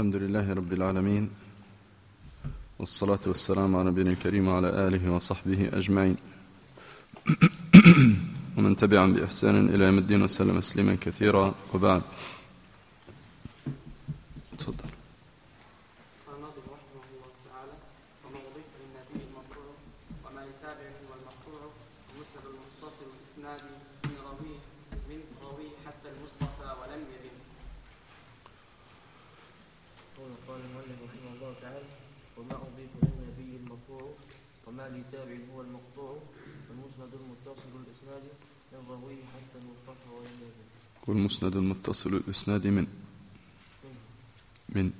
الحمد لله رب العالمين والصلاة والسلام على نبينا الكريم وعلى آله وصحبه أجمعين. ومن تبعهم بإحسان إلى يوم الدين وسلم تسليما كثيرا. وبعد. تفضل قال الناظم رحمه الله تعالى وما أضيف للنبي المرفوع وما لتابعه والمقطوع ومسند المتصل الإسناد من رويه من رويه حتى المصطفى ولم يبن قول قال المؤلف رحمه الله تعالى وما أضيف للنبي المرفوع وما لتابع هو المقطوع والمسند المتصل الإسناد من رويه حتى المصطفى ولم يزل والمسند المتصل الإسناد من؟ من؟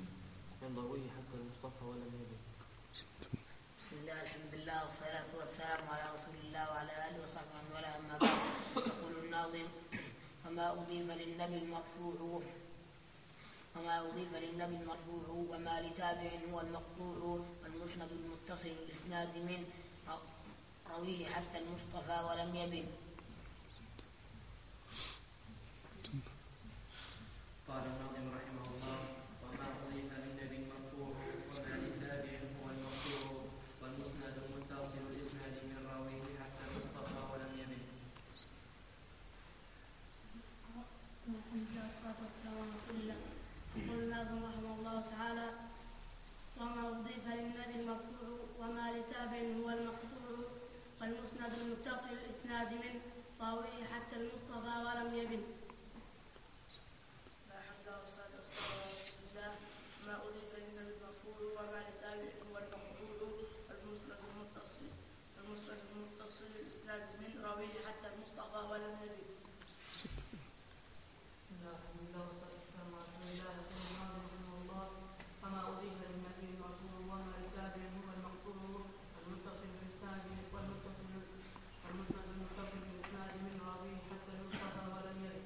حتى المصطفى بسم الله الحمد لله والصلاة والسلام على رسول الله وعلى آله وصحبه ومن والاه أما بعد. يقول الناظم وما أضيف للنبي المرفوع؟ وما أضيف للنبي المرفوع؟ وما لتابع هو المقطوع؟ والمسند المتصل الإسناد من؟ رويه حتى المصطفى ولم يبن. قال الناظم رحمه الله وما أضيف للنبي المرفوع وما لتابع هو المقطوع والمسند المتصل الإسناد من رويه حتى المصطفى ولم يبن. الحمد لله والصلاة والسلام على رسول الله. يقول الناظم رحمه الله تعالى وما أضيف للنبي المرفوع وما لتابع هو المقطوع. والمسند المتصل الإسناد من راويه حتى المصطفى ولم يبن. لا حمد والصلاة والسلام على رسول الله ما أضيف للنبي المرفوع وما لتابع هو المقطوع. والمسند المتصل والمسند المتصل الإسناد من راويه حتى المصطفى ولم يبن. بسم الله الحمد لله والصلاة والسلام على رسول الله يقول الناظم رحمه الله وما أضيف للنبي المرفوع وما لتابع هو المقطوع والمتصل بالإسناد والمتصل والمسند المتصل بالإسناد من راويه حتى المصطفى ولم يرد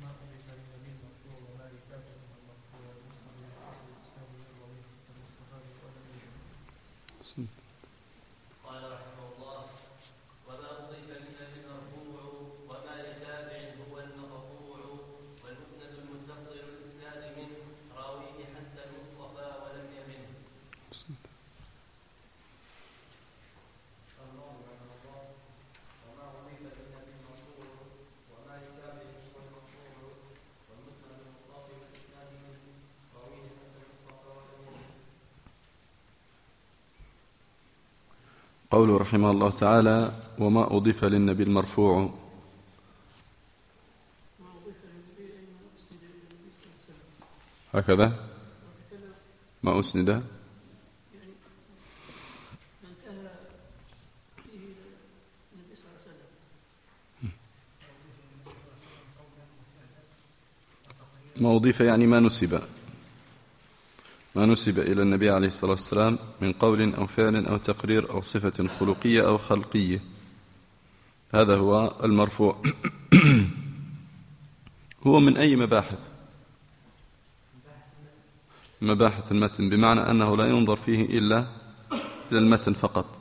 ما أضيف للنبي المرفوع وما لتابع من المرفوع والمسند المتصل الإسلام من الرويه المصطفى ولم يجد قال رحمه الله وما أضيف للنبي المرفوع وما لتابع هو المقطوع والمسند المتصل الإسناد منه راويه حتى المصطفى ولم يمن قوله رحمه الله تعالى وما أضيف للنبي المرفوع. هكذا. ما أسند. ما أضيف يعني ما نسب. ما نسب إلى النبي عليه الصلاة والسلام من قول أو فعل أو تقرير أو صفة خلقية أو خلقية. هذا هو المرفوع. هو من أي مباحث؟ مباحث المتن بمعنى أنه لا ينظر فيه إلا إلى المتن فقط.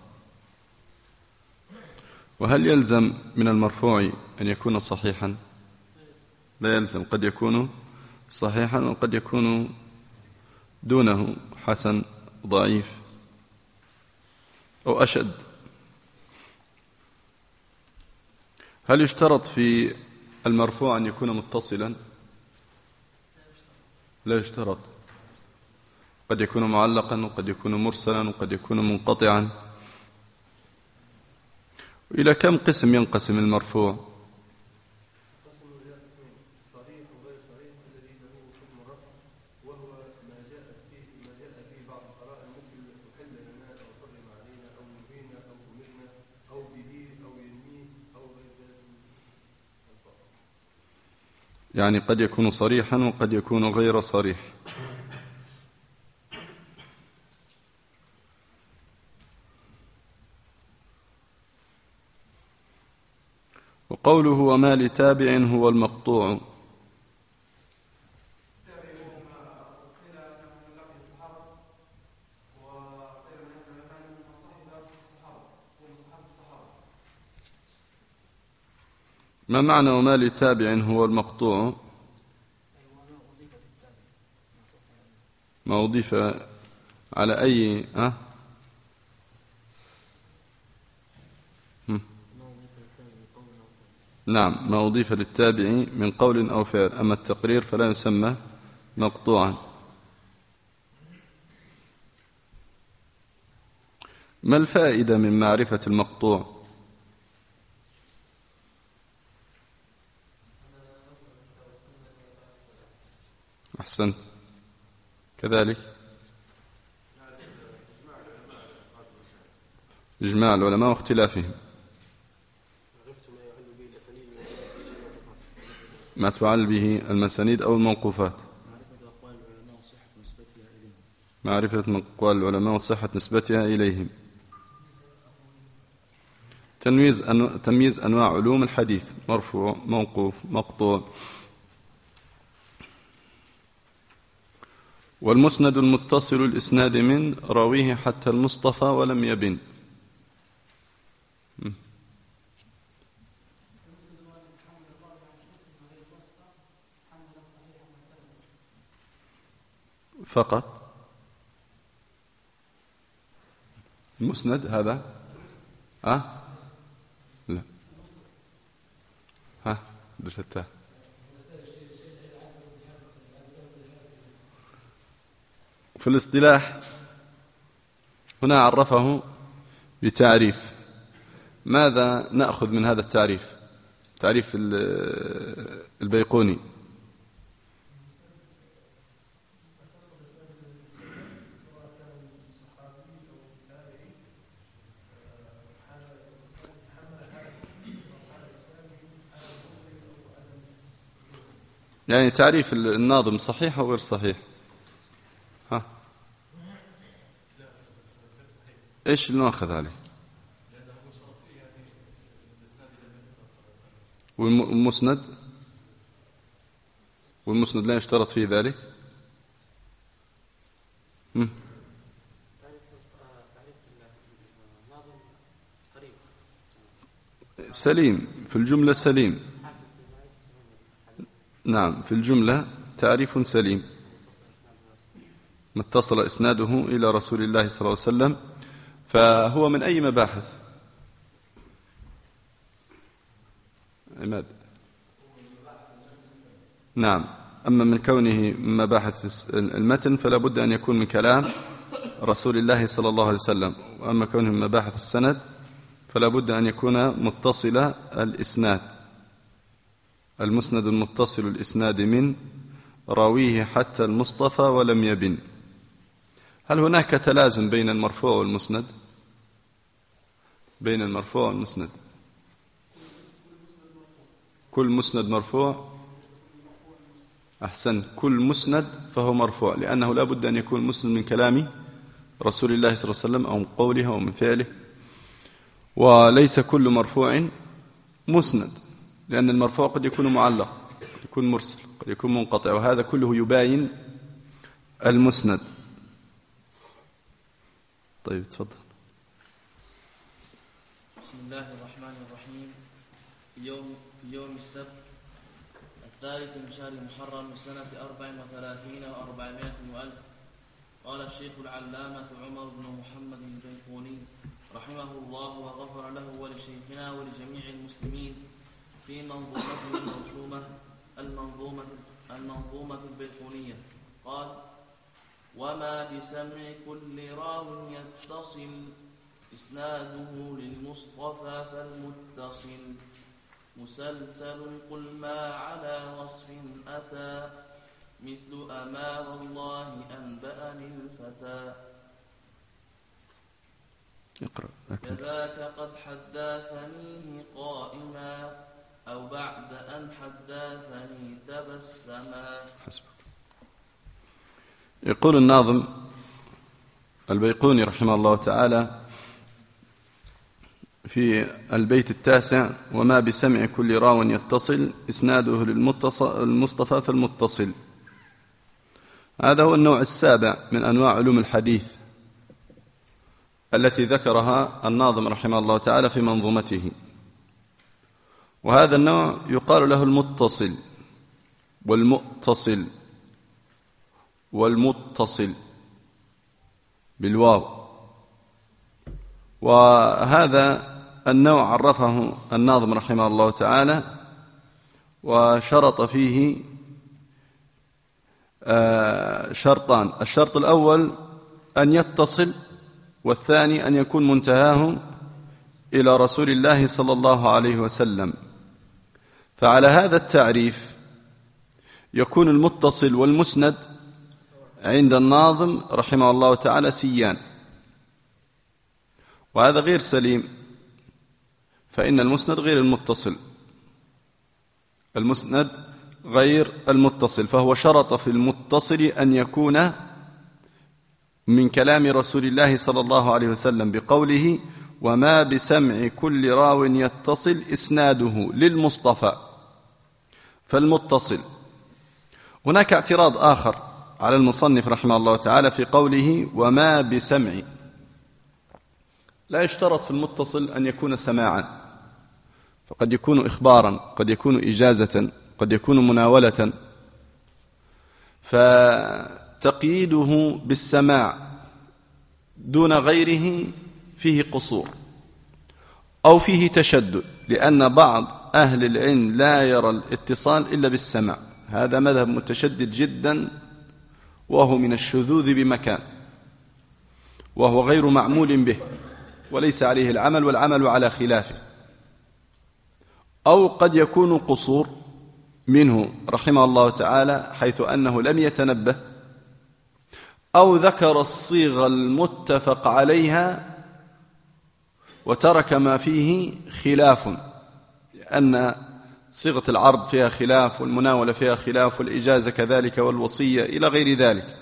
وهل يلزم من المرفوع أن يكون صحيحا؟ لا يلزم قد يكون صحيحا وقد يكون دونه حسن ضعيف أو أشد. هل يشترط في المرفوع أن يكون متصلا؟ لا يشترط. قد يكون معلقا وقد يكون مرسلا وقد يكون منقطعا. وإلى كم قسم ينقسم المرفوع قسم إلى قسمين صريح وغير صريح الذي له حكم الرفع وهو ما جاء فيه ما جاء فيه بعض القرائن مثل أحل لنا أو حرم علينا أو نهينا أو أمرنا أو به أو ينميه أو غير ذلك من الفضل. يعني قد يكون صريحا وقد يكون غير صريح. وقوله وما لتابع هو المقطوع. ما معنى وما لتابع هو المقطوع؟ ما أضيف على أي أه؟ نعم ما أضيف للتابع من قول أو فعل أما التقرير فلا يسمى مقطوعا. ما الفائدة من معرفة المقطوع؟ أحسنت. كذلك. إجماع العلماء واختلافهم. ما تعل به المسانيد أو الموقوفات. معرفة أقوال العلماء وصحة نسبتها إليهم. تمييز أنو... تمييز أنواع علوم الحديث. مرفوع موقوف مقطوع. والمسند المتصل الإسناد من راويه حتى المصطفى ولم يبن. فقط. المسند هذا؟ ها؟ لا. ها دلتها في الاصطلاح هنا عرفه بتعريف. ماذا نأخذ من هذا التعريف؟ تعريف ال- البيقوني. يعني تعريف الناظم صحيح أو غير صحيح؟ إيش اللي ناخذ عليه؟ والمسند؟ والمسند لا يشترط فيه ذلك؟ سليم في الجملة سليم. نعم في الجملة تعريف سليم. ما اتصل إسناده إلى رسول الله صلى الله عليه وسلم. فهو من أي مباحث؟ عماد. نعم. أما من كونه مباحث المتن فلا بد أن يكون من كلام رسول الله صلى الله عليه وسلم. وأما كونه من مباحث السند فلا بد أن يكون متصل الإسناد. المسند المتصل الإسناد من راويه حتى المصطفى ولم يبن. هل هناك تلازم بين المرفوع والمسند؟ بين المرفوع والمسند. كل مسند مرفوع؟ أحسن. كل مسند فهو مرفوع لأنه لا بد أن يكون مسند من كلام رسول الله صلى الله عليه وسلم أو من قوله أو من فعله. وليس كل مرفوع مسند لأن المرفوع قد يكون معلق قد يكون مرسل قد يكون منقطع وهذا كله يباين المسند. طيب تفضل بسم الله الرحمن الرحيم. يوم يوم السبت الثالث من شهر محرم سنة أربع وثلاثين وأربعمائة وألف. قال الشيخ العلامة عمر بن محمد البيقوني رحمه الله وغفر له ولشيخنا ولجميع المسلمين في منظومته الموسومة المنظومة المنظومة البيقونية قال وما بسمع كل راو يتصل. إسناده للمصطفى فالمتصل. مسلسل قل ما على وصف أتى. مثل أمام الله أنبأني الفتى اقرأ. كذاك قد حدثنيه قائما. أو بعد أن حدثني تبسما. حسبك. يقول الناظم البيقوني رحمه الله تعالى في البيت التاسع وما بسمع كل راو يتصل إسناده المصطفى فالمتصل. هذا هو النوع السابع من أنواع علوم الحديث التي ذكرها الناظم رحمه الله تعالى في منظومته. وهذا النوع يقال له المتصل والمؤتصل. والمتصل بالواو. وهذا النوع عرفه الناظم رحمه الله تعالى وشرط فيه آه، شرطان. الشرط الأول أن يتصل والثاني أن يكون منتهاه إلى رسول الله صلى الله عليه وسلم. فعلى هذا التعريف يكون المتصل والمسند عند الناظم رحمه الله تعالى سيان. وهذا غير سليم فإن المسند غير المتصل. المسند غير المتصل فهو شرط في المتصل أن يكون من كلام رسول الله صلى الله عليه وسلم بقوله وما بسمع كل راو يتصل إسناده للمصطفى فالمتصل. هناك اعتراض آخر. على المصنف رحمه الله تعالى في قوله وما بسمع لا يشترط في المتصل أن يكون سماعا. فقد يكون إخبارا قد يكون إجازة قد يكون مناولة. فتقييده بالسماع دون غيره فيه قصور. أو فيه تشدد لأن بعض أهل العلم لا يرى الاتصال إلا بالسماع. هذا مذهب متشدد جدا وهو من الشذوذ بمكان وهو غير معمول به وليس عليه العمل والعمل على خلافه. أو قد يكون قصور منه رحمه الله تعالى حيث أنه لم يتنبه أو ذكر الصيغة المتفق عليها وترك ما فيه خلاف لأن صيغة العرض فيها خلاف والمناولة فيها خلاف والإجازة كذلك والوصية إلى غير ذلك.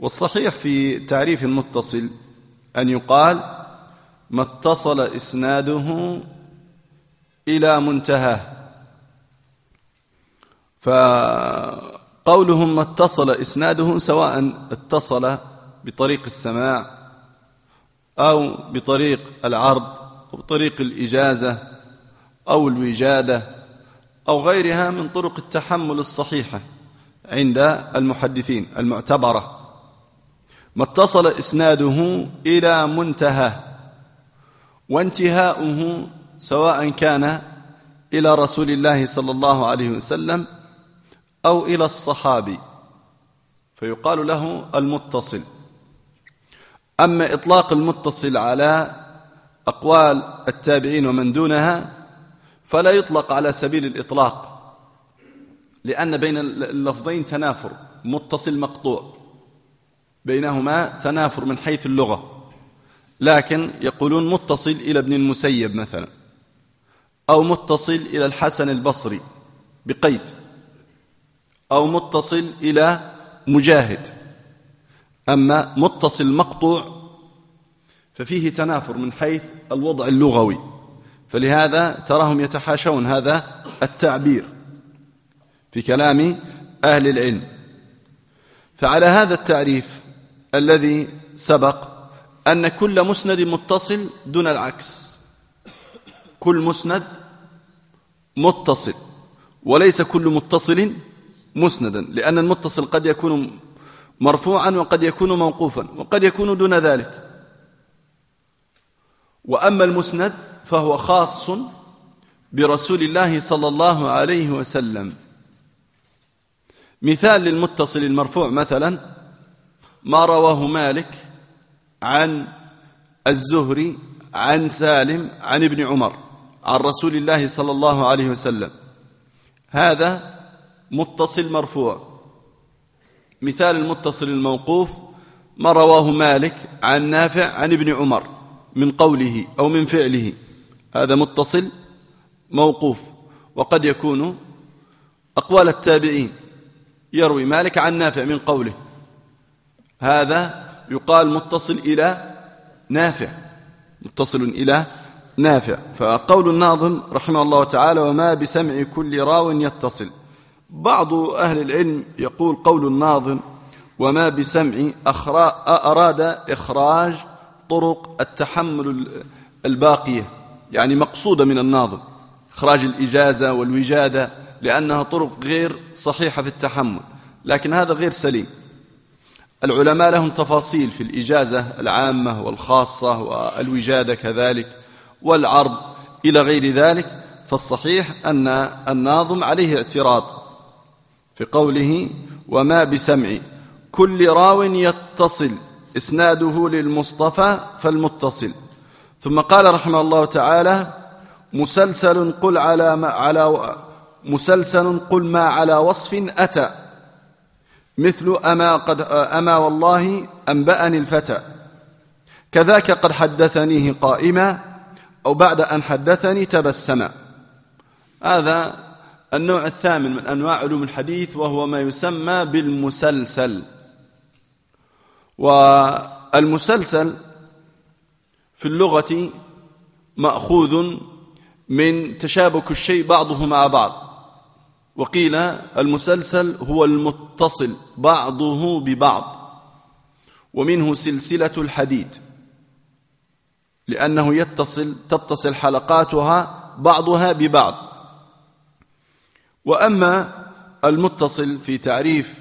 والصحيح في تعريف المتصل أن يقال ما اتصل إسناده إلى منتهاه. فقولهم ما اتصل إسناده سواء اتصل بطريق السماع أو بطريق العرض أو بطريق الإجازة أو الوجادة أو غيرها من طرق التحمل الصحيحة عند المحدثين المعتبرة. ما اتصل إسناده إلى منتهى وانتهاؤه سواء كان إلى رسول الله صلى الله عليه وسلم أو إلى الصحابي فيقال له المتصل. أما إطلاق المتصل على أقوال التابعين ومن دونها فلا يطلق على سبيل الإطلاق لأن بين اللفظين تنافر متصل مقطوع بينهما تنافر من حيث اللغة لكن يقولون متصل إلى ابن المسيب مثلا أو متصل إلى الحسن البصري بقيد أو متصل إلى مجاهد أما متصل مقطوع ففيه تنافر من حيث الوضع اللغوي. فلهذا تراهم يتحاشون هذا التعبير في كلام أهل العلم. فعلى هذا التعريف الذي سبق أن كل مسند متصل دون العكس. كل مسند متصل وليس كل متصل مسندا لأن المتصل قد يكون مرفوعا وقد يكون موقوفا وقد يكون دون ذلك. وأما المسند فهو خاص برسول الله صلى الله عليه وسلم. مثال للمتصل المرفوع مثلا ما رواه مالك عن الزهري عن سالم عن ابن عمر عن رسول الله صلى الله عليه وسلم. هذا متصل مرفوع. مثال المتصل الموقوف ما رواه مالك عن نافع عن ابن عمر من قوله أو من فعله. هذا متصل موقوف وقد يكون أقوال التابعين. يروي مالك عن نافع من قوله. هذا يقال متصل إلى نافع. متصل إلى نافع. فقول الناظم رحمه الله تعالى وما بسمع كل راو يتصل بعض أهل العلم يقول قول الناظم وما بسمع أراد إخراج طرق التحمل الباقية يعني مقصودة من الناظم إخراج الإجازة والوجادة لأنها طرق غير صحيحة في التحمل لكن هذا غير سليم. العلماء لهم تفاصيل في الإجازة العامة والخاصة والوجادة كذلك والعرض إلى غير ذلك فالصحيح أن الناظم عليه اعتراض في قوله وما بسمع كل راو يتصل إسناده للمصطفى فالمتصل. ثم قال رحمه الله تعالى مسلسل قل على ما على مسلسل قل ما على وصف أتى مثل أما, قد أما والله أنبأني الفتى. كذاك قد حدثنيه قائما أو بعد أن حدثني تبسما. هذا النوع الثامن من أنواع علوم الحديث وهو ما يسمى بالمسلسل. والمسلسل في اللغة مأخوذ من تشابك الشيء بعضه مع بعض. وقيل المسلسل هو المتصل بعضه ببعض ومنه سلسلة الحديد لأنه يتصل تتصل حلقاتها بعضها ببعض. وأما المتصل في تعريف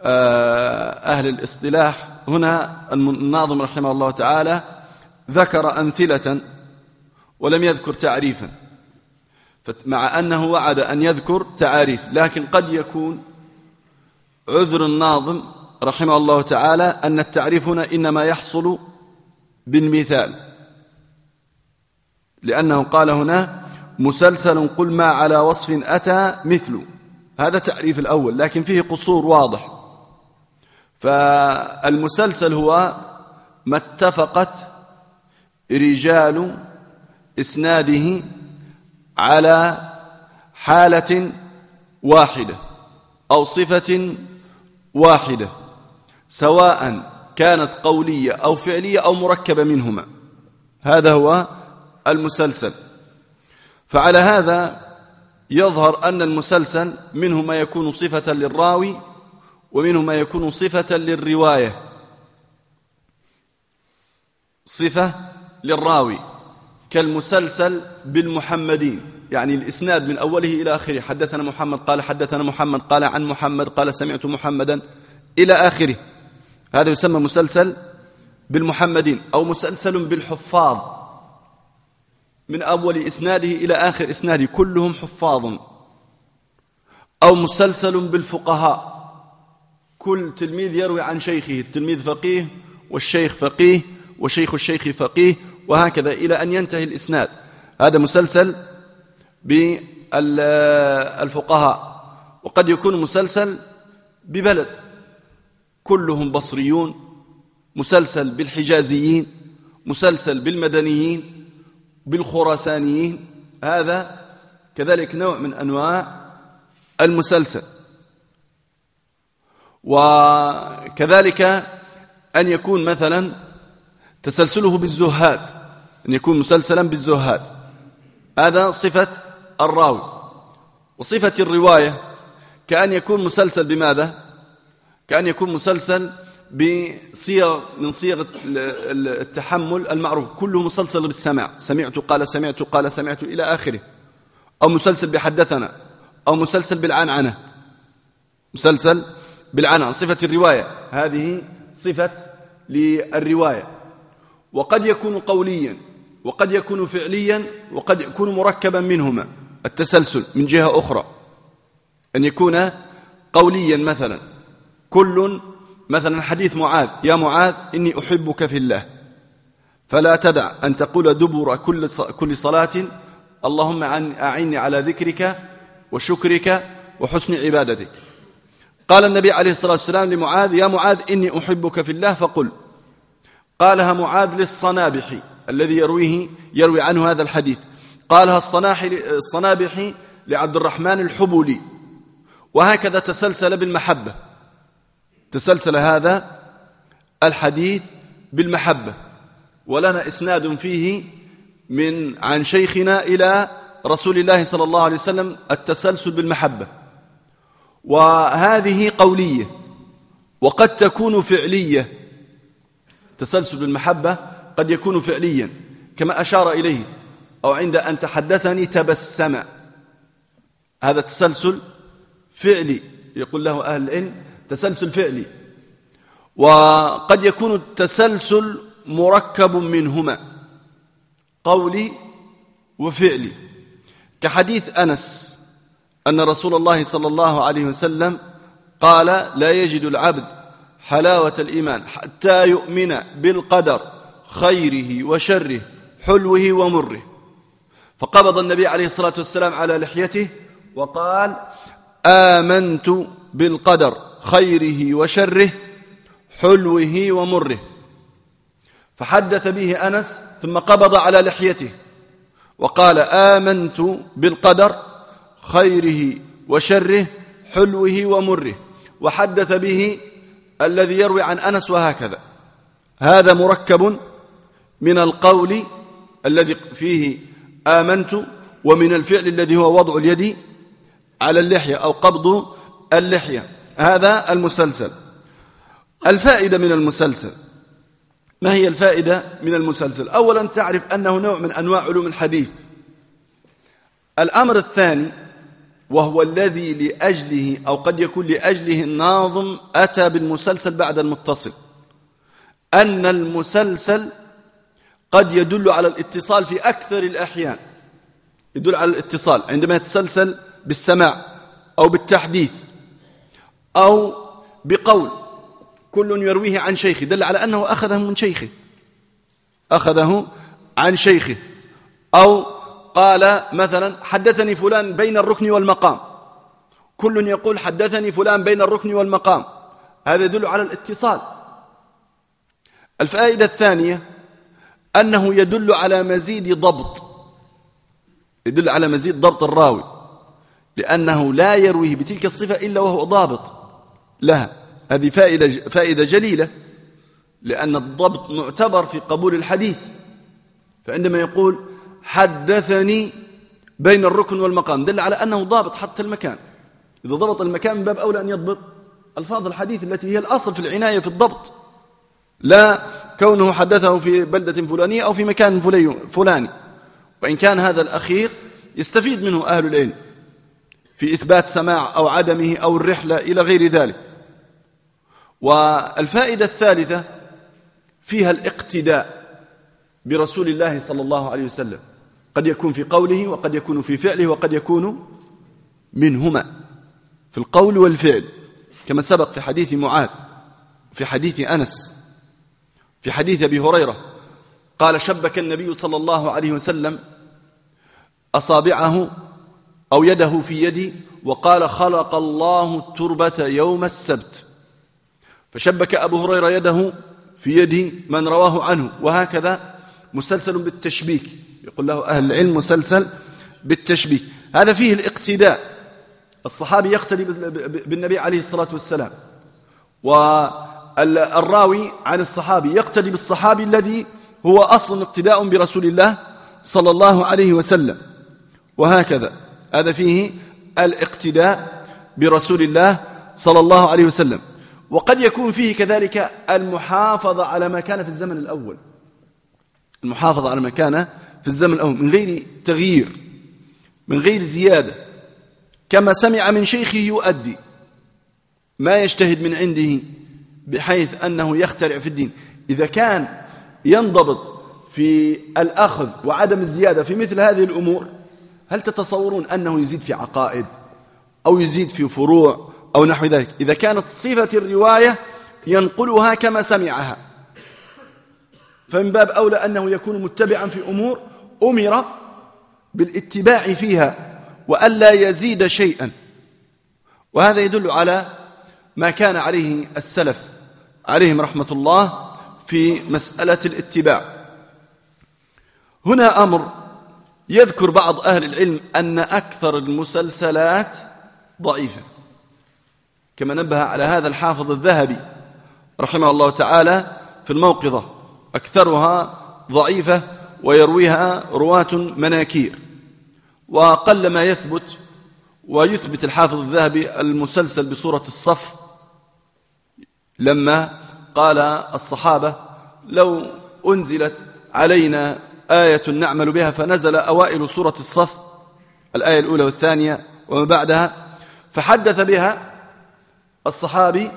آه، أهل الاصطلاح هنا الناظم رحمه الله تعالى ذكر أمثلة ولم يذكر تعريفا. مع أنه وعد أن يذكر تعاريف لكن قد يكون عذر الناظم رحمه الله تعالى أن التعريف هنا إنما يحصل بالمثال. لأنه قال هنا مسلسل قل ما على وصف أتى مثل. هذا تعريف الأول لكن فيه قصور واضح. فالمسلسل هو ما اتفقت رجال إسناده على حالة واحدة أو صفة واحدة سواء كانت قولية أو فعلية أو مركبة منهما. هذا هو المسلسل. فعلى هذا يظهر أن المسلسل منه ما يكون صفة للراوي ومنه ما يكون صفة للرواية. صفة للراوي كالمسلسل بالمحمدين يعني الإسناد من أوله إلى آخره. حدثنا محمد قال حدثنا محمد قال عن محمد قال سمعت محمدا إلى آخره. هذا يسمى مسلسل بالمحمدين أو مسلسل بالحفاظ. من أول إسناده إلى آخر إسناده كلهم حفاظ. أو مسلسل بالفقهاء. كل تلميذ يروي عن شيخه التلميذ فقيه والشيخ فقيه وشيخ الشيخ فقيه وهكذا إلى أن ينتهي الإسناد. هذا مسلسل بالفقهاء وقد يكون مسلسل ببلد. كلهم بصريون مسلسل بالحجازيين مسلسل بالمدنيين بالخراسانيين. هذا كذلك نوع من أنواع المسلسل. وكذلك أن يكون مثلا تسلسله بالزهاد. أن يكون مسلسلا بالزهاد. هذا صفة الراوي. وصفة الرواية كأن يكون مسلسل بماذا؟ كأن يكون مسلسل بصيغ من صيغ التحمل المعروف. كله مسلسل بالسماع. سمعت قال سمعت قال سمعت إلى آخره. أو مسلسل بحدثنا. أو مسلسل بالعنعنة. مسلسل بالعنعنة. صفة الرواية. هذه صفة للرواية. وقد يكون قوليا. وقد يكون فعليا وقد يكون مركبا منهما. التسلسل من جهة أخرى. أن يكون قوليا مثلا. كل مثلا حديث معاذ. يا معاذ إني أحبك في الله. فلا تدع أن تقول دبر كل كل صلاة. اللهم أعني على ذكرك وشكرك وحسن عبادتك. قال النبي عليه الصلاة والسلام لمعاذ يا معاذ إني أحبك في الله. فقل قالها معاذ للصنابحي الذي يرويه يروي عنه هذا الحديث. قالها الصنابحي لعبد الرحمن الحبولي. وهكذا تسلسل بالمحبة. تسلسل هذا الحديث بالمحبة. ولنا إسناد فيه من عن شيخنا إلى رسول الله صلى الله عليه وسلم التسلسل بالمحبة. وهذه قولية. وقد تكون فعلية. تسلسل بالمحبة قد يكون فعليا كما أشار إليه أو عند أن تحدثني تبسم. هذا تسلسل فعلي يقول له أهل العلم تسلسل فعلي. وقد يكون التسلسل مركب منهما قولي وفعلي. كحديث أنس أن رسول الله صلى الله عليه وسلم قال لا يجد العبد حلاوة الإيمان حتى يؤمن بالقدر. خيره وشره حلوة ومره. فقبض النبي عليه الصلاة والسلام على لحيته وقال آمنت بالقدر خيره وشره حلوة ومره. فحدث به أنس ثم قبض على لحيته وقال آمنت بالقدر خيره وشره حلوة ومره. وحدث به الذي يروي عن أنس وهكذا. هذا مركب من القول الذي فيه آمنت ومن الفعل الذي هو وضع اليد على اللحية أو قبض اللحية. هذا المسلسل. الفائدة من المسلسل. ما هي الفائدة من المسلسل؟ أولا تعرف أنه نوع من أنواع علوم الحديث. الأمر الثاني وهو الذي لأجله أو قد يكون لأجله الناظم أتى بالمسلسل بعد المتصل أن المسلسل قد يدل على الاتصال في أكثر الأحيان. يدل على الاتصال عندما يتسلسل بالسماع أو بالتحديث أو بقول. كل يرويه عن شيخه. دل على أنه أخذه من شيخه. أخذه عن شيخه. أو قال مثلا حدثني فلان بين الركن والمقام. كل يقول حدثني فلان بين الركن والمقام. هذا يدل على الاتصال. الفائدة الثانية أنه يدل على مزيد ضبط. يدل على مزيد ضبط الراوي. لأنه لا يرويه بتلك الصفة إلا وهو ضابط. لها. هذه فائدة, فائدة جليلة. لأن الضبط معتبر في قبول الحديث. فعندما يقول حدثني بين الركن والمقام دل على أنه ضابط حتى المكان. إذا ضبط المكان من باب أولى أن يضبط ألفاظ الحديث التي هي الأصل في العناية في الضبط. لا كونه حدثه في بلدة فلانية أو في مكان فلاني. وإن كان هذا الأخير يستفيد منه أهل العلم في إثبات سماع أو عدمه أو الرحلة إلى غير ذلك. والفائدة الثالثة فيها الاقتداء برسول الله صلى الله عليه وسلم. قد يكون في قوله وقد يكون في فعله وقد يكون منهما. في القول والفعل كما سبق في حديث معاذ في حديث أنس في حديث أبي هريرة قال شبك النبي صلى الله عليه وسلم أصابعه أو يده في يدي وقال خلق الله التربة يوم السبت. فشبك أبو هريرة يده في يد من رواه عنه وهكذا مسلسل بالتشبيك يقول له أهل العلم مسلسل بالتشبيك. هذا فيه الاقتداء الصحابي يقتدي بالنبي عليه الصلاة والسلام. والراوي عن الصحابي يقتدي بالصحابي الذي هو أصل اقتداء برسول الله صلى الله عليه وسلم. وهكذا هذا فيه الاقتداء برسول الله صلى الله عليه وسلم. وقد يكون فيه كذلك المحافظة على ما كان في الزمن الأول. المحافظة على ما كان في الزمن الأول من غير تغيير من غير زيادة. كما سمع من شيخه يؤدي ما يجتهد من عنده بحيث أنه يخترع في الدين. إذا كان ينضبط في الأخذ وعدم الزيادة في مثل هذه الأمور هل تتصورون أنه يزيد في عقائد أو يزيد في فروع أو نحو ذلك؟ إذا كانت صفة الرواية ينقلها كما سمعها فمن باب أولى أنه يكون متبعا في أمور أمر بالاتباع فيها وألا يزيد شيئا. وهذا يدل على ما كان عليه السلف عليهم رحمة الله في مسألة الاتباع. هنا أمر يذكر بعض أهل العلم أن أكثر المسلسلات ضعيفة. كما نبه على هذا الحافظ الذهبي رحمه الله تعالى في الموقظة. أكثرها ضعيفة ويرويها رواة مناكير. وقل ما يثبت ويثبت الحافظ الذهبي المسلسل بصورة الصف لما قال الصحابة لو أنزلت علينا آية نعمل بها فنزل أوائل سورة الصف الآية الأولى والثانية وما بعدها فحدث بها الصحابي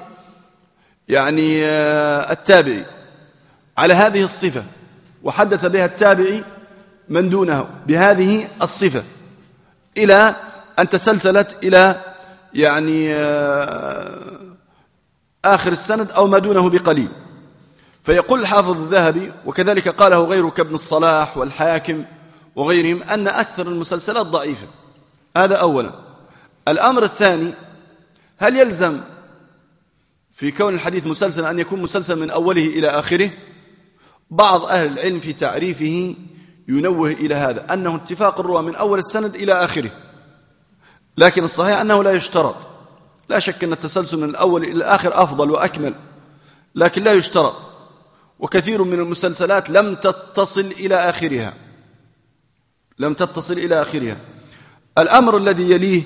يعني آه، التابعي على هذه الصفة وحدث بها التابعي من دونه بهذه الصفة إلى أن تسلسلت إلى يعني آه، آخر السند أو ما دونه بقليل. فيقول الحافظ الذهبي وكذلك قاله غيره كابن الصلاح والحاكم وغيرهم أن أكثر المسلسلات ضعيفة. هذا أولا. الأمر الثاني هل يلزم في كون الحديث مسلسل أن يكون مسلسل من أوله إلى آخره؟ بعض أهل العلم في تعريفه ينوه إلى هذا أنه اتفاق الرواة من أول السند إلى آخره. لكن الصحيح أنه لا يشترط. لا شك أن التسلسل من الأول إلى الآخر أفضل وأكمل لكن لا يشترط وكثير من المسلسلات لم تتصل إلى آخرها. لم تتصل إلى آخرها. الأمر الذي يليه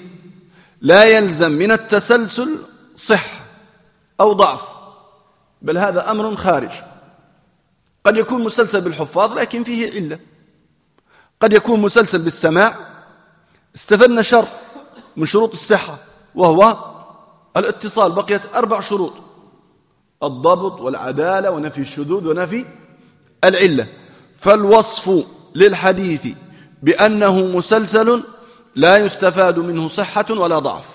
لا يلزم من التسلسل صح أو ضعف بل هذا أمر خارج. قد يكون مسلسل بالحفاظ لكن فيه علة. قد يكون مسلسل بالسماع استفدنا شرط من شروط الصحة وهو الاتصال بقيت أربع شروط الضبط والعدالة ونفي الشذوذ ونفي العلة. فالوصف للحديث بأنه مسلسل لا يستفاد منه صحة ولا ضعف.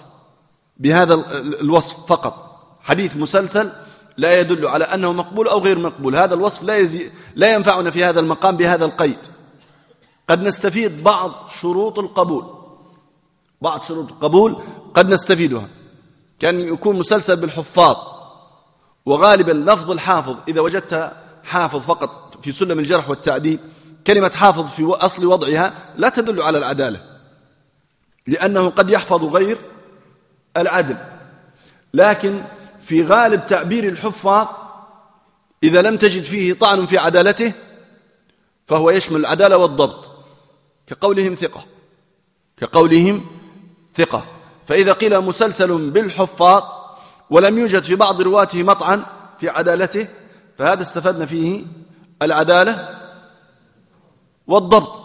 بهذا الوصف فقط. حديث مسلسل لا يدل على أنه مقبول أو غير مقبول. هذا الوصف لا, يزي لا ينفعنا في هذا المقام بهذا القيد. قد نستفيد بعض شروط القبول. بعض شروط القبول قد نستفيدها. كان يكون مسلسل بالحفاظ وغالبا لفظ الحافظ إذا وجدت حافظ فقط في سلم الجرح والتعديل كلمة حافظ في أصل وضعها لا تدل على العدالة لأنه قد يحفظ غير العدل. لكن في غالب تعبير الحفاظ إذا لم تجد فيه طعن في عدالته فهو يشمل العدالة والضبط كقولهم ثقة كقولهم ثقة. فإذا قيل مسلسل بالحفاظ ولم يوجد في بعض رواته مطعن في عدالته فهذا استفدنا فيه العدالة والضبط.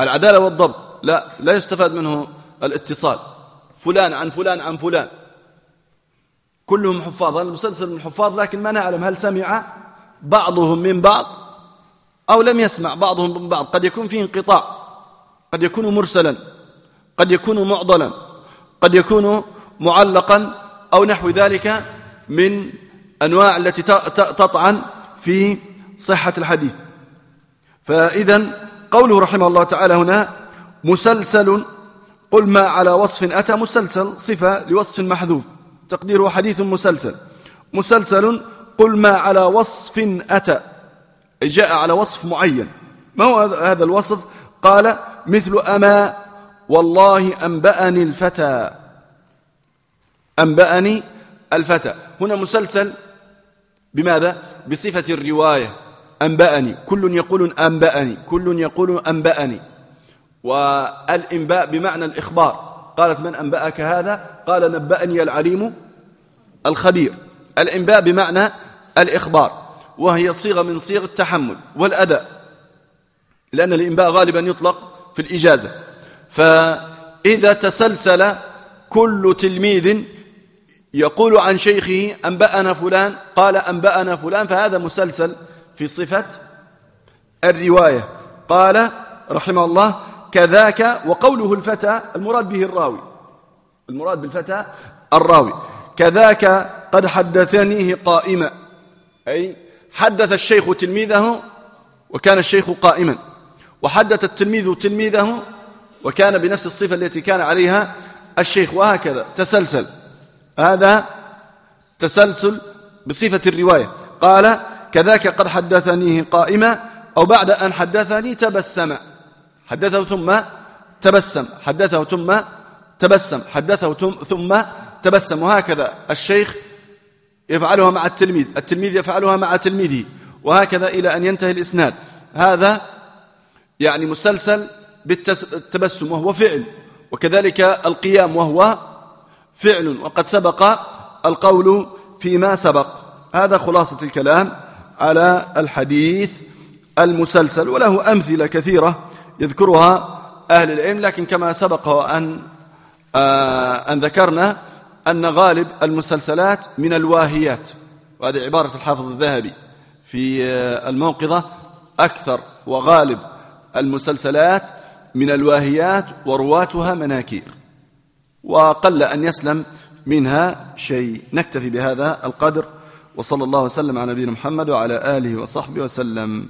العدالة والضبط. لا لا يستفاد منه الاتصال. فلان عن فلان عن فلان. كلهم حفاظ. المسلسل من الحفاظ لكن ما نعلم هل سمع بعضهم من بعض أو لم يسمع بعضهم من بعض. قد يكون فيه انقطاع. قد يكون مرسلا. قد يكون معضلا. قد يكون معلقا أو نحو ذلك من أنواع التي تطعن في صحة الحديث. فإذا قوله رحمه الله تعالى هنا مسلسل قل ما على وصف أتى مسلسل صفة لوصف محذوف. تقديره حديث مسلسل. مسلسل قل ما على وصف أتى. جاء على وصف معين. ما هو هذا الوصف؟ قال مثل أما والله أنبأني الفتى. أنبأني الفتى. هنا مسلسل بماذا؟ بصفة الرواية. أنبأني. كل يقول أنبأني. كل يقول أنبأني. والإنباء بمعنى الإخبار. قالت من أنبأك هذا؟ قال نبأني العليم الخبير. الإنباء بمعنى الإخبار. وهي صيغة من صيغ التحمل والأداء. لأن الإنباء غالبا يطلق في الإجازة. فإذا تسلسل كل تلميذ يقول عن شيخه أنبأنا فلان قال أنبأنا فلان فهذا مسلسل في صفة الرواية. قال رحمه الله كذاك وقوله الفتى المراد به الراوي. المراد بالفتى الراوي. كذاك قد حدثنيه قائما. أي حدث الشيخ تلميذه وكان الشيخ قائما. وحدث التلميذ تلميذه وكان بنفس الصفة التي كان عليها الشيخ وهكذا. تسلسل. هذا تسلسل بصفة الرواية. قال كذاك قد حدثنيه قائما أو بعد أن حدثني تبسم. حدثه ثم تبسم. حدثه ثم تبسم. حدثه ثم تبسم. وهكذا. الشيخ يفعلها مع التلميذ. التلميذ يفعلها مع تلميذه. وهكذا إلى أن ينتهي الإسناد. هذا يعني مسلسل بالتبسم وهو فعل وكذلك القيام وهو فعل وقد سبق القول فيما سبق. هذا خلاصة الكلام على الحديث المسلسل وله أمثلة كثيرة يذكرها أهل العلم لكن كما سبق أن, آه أن ذكرنا أن غالب المسلسلات من الواهيات وهذه عبارة الحافظ الذهبي في الموقظة أكثر وغالب المسلسلات من الواهيات ورواتها مناكير. وقل أن يسلم منها شيء. نكتفي بهذا القدر. وصلى الله وسلم على نبينا محمد وعلى آله وصحبه وسلم.